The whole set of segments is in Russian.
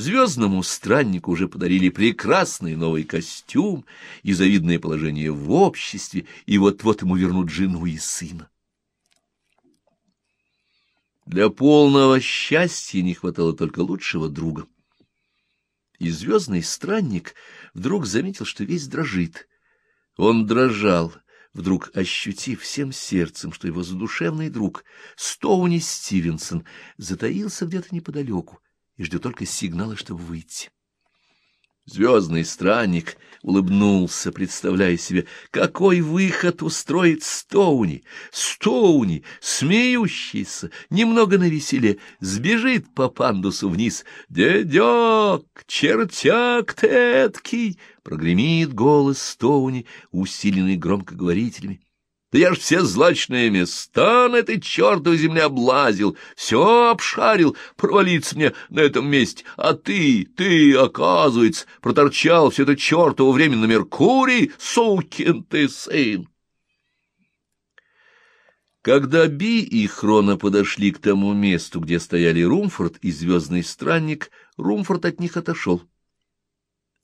Звездному страннику уже подарили прекрасный новый костюм и завидное положение в обществе, и вот-вот ему вернут жену и сына. Для полного счастья не хватало только лучшего друга. И звездный странник вдруг заметил, что весь дрожит. Он дрожал, вдруг ощутив всем сердцем, что его задушевный друг Стоуни Стивенсон затаился где-то неподалеку и ждет только сигнала, чтобы выйти. Звездный странник улыбнулся, представляя себе, какой выход устроит Стоуни. Стоуни, смеющийся, немного навеселе, сбежит по пандусу вниз. «Дедек, чертяк ты эткий!» — прогремит голос Стоуни, усиленный громкоговорителями. Да я ж все злачные места на этой чертовой земле облазил, все обшарил, провалиться мне на этом месте. А ты, ты, оказывается, проторчал все это чертово время на Меркурии, сукин ты сын. Когда Би и Хрона подошли к тому месту, где стояли Румфорд и Звездный Странник, Румфорд от них отошел.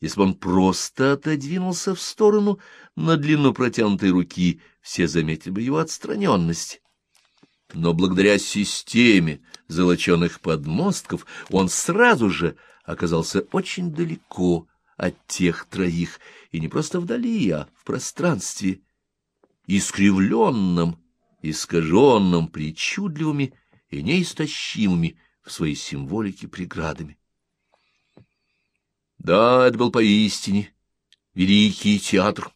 Если бы он просто отодвинулся в сторону на длину протянутой руки, все заметили бы его отстраненность. Но благодаря системе золоченых подмостков он сразу же оказался очень далеко от тех троих, и не просто вдали, а в пространстве, искривленном, искаженном причудливыми и неистощимыми в своей символике преградами. Да, это был поистине великий театр.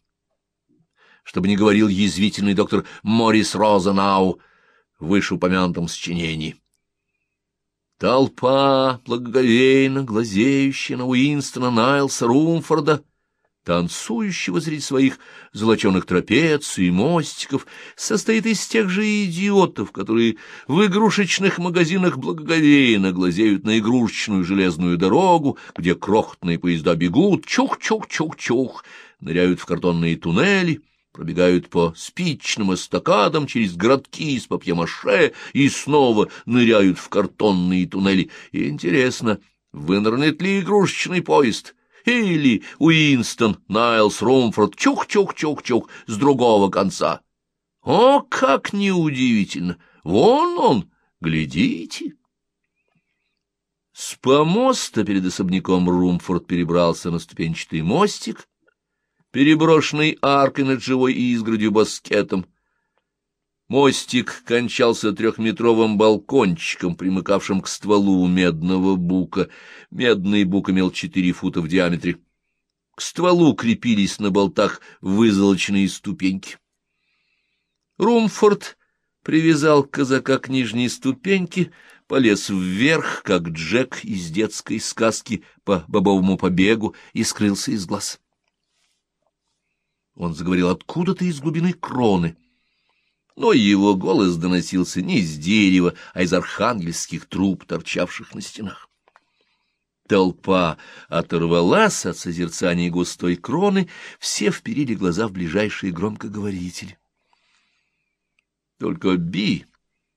Чтобы не говорил язвительный доктор Морис Розенау в вышеупомянутом сочинении. Толпа, благоговейно глазеющая на Уинстона Найлса Румфорда, танцующего среди своих золоченых трапеций и мостиков, состоит из тех же идиотов, которые в игрушечных магазинах благоговейно глазеют на игрушечную железную дорогу, где крохотные поезда бегут, чух-чух-чух-чух, ныряют в картонные туннели, пробегают по спичным эстакадам через городки из папье-маше и снова ныряют в картонные туннели. И интересно, вынырнет ли игрушечный поезд — или Уинстон, Найлс, Румфорд, чух-чух-чух-чух с другого конца. О, как неудивительно! Вон он, глядите! С помоста перед особняком Румфорд перебрался на ступенчатый мостик, переброшенный аркой над живой изгородью баскетом, Мостик кончался трехметровым балкончиком, примыкавшим к стволу медного бука. Медный бук имел четыре фута в диаметре. К стволу крепились на болтах вызолоченные ступеньки. Румфорд привязал казака к нижней ступеньке, полез вверх, как Джек из детской сказки по бобовому побегу, и скрылся из глаз. Он заговорил откуда-то из глубины кроны — но его голос доносился не из дерева, а из архангельских труб, торчавших на стенах. Толпа оторвалась от созерцания густой кроны, все вперили глаза в ближайшие громкоговорители. Только Би,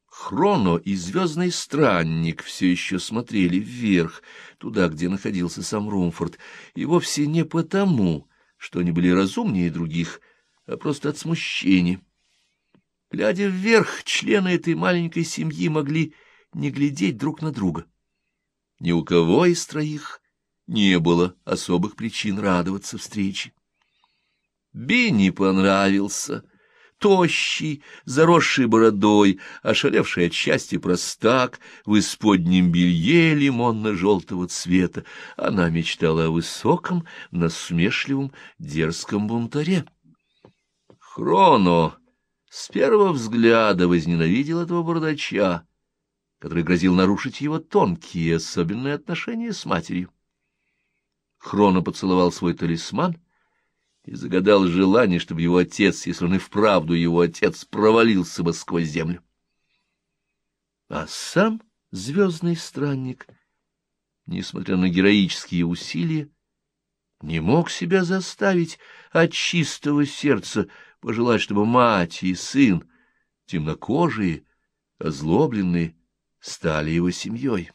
Хроно и Звездный Странник все еще смотрели вверх, туда, где находился сам Румфорд, и вовсе не потому, что они были разумнее других, а просто от смущения. Глядя вверх, члены этой маленькой семьи могли не глядеть друг на друга. Ни у кого из троих не было особых причин радоваться встрече. Бенни понравился, тощий, заросший бородой, ошалевший от счастья простак, в исподнем белье лимонно-желтого цвета. Она мечтала о высоком, насмешливом, дерзком бунтаре. Хроно с первого взгляда возненавидел этого бардача, который грозил нарушить его тонкие особенные отношения с матерью. Хроно поцеловал свой талисман и загадал желание, чтобы его отец, если он и вправду его отец, провалился бы сквозь землю. А сам звездный странник, несмотря на героические усилия, не мог себя заставить от чистого сердца пожелать, чтобы мать и сын, темнокожие, озлобленные, стали его семьей.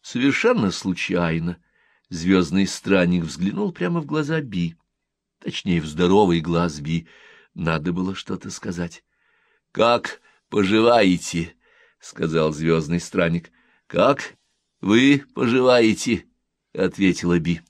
Совершенно случайно звездный странник взглянул прямо в глаза Би, точнее, в здоровый глаз Би. Надо было что-то сказать. — Как поживаете? — сказал звездный странник. — Как вы поживаете? — ответила Би.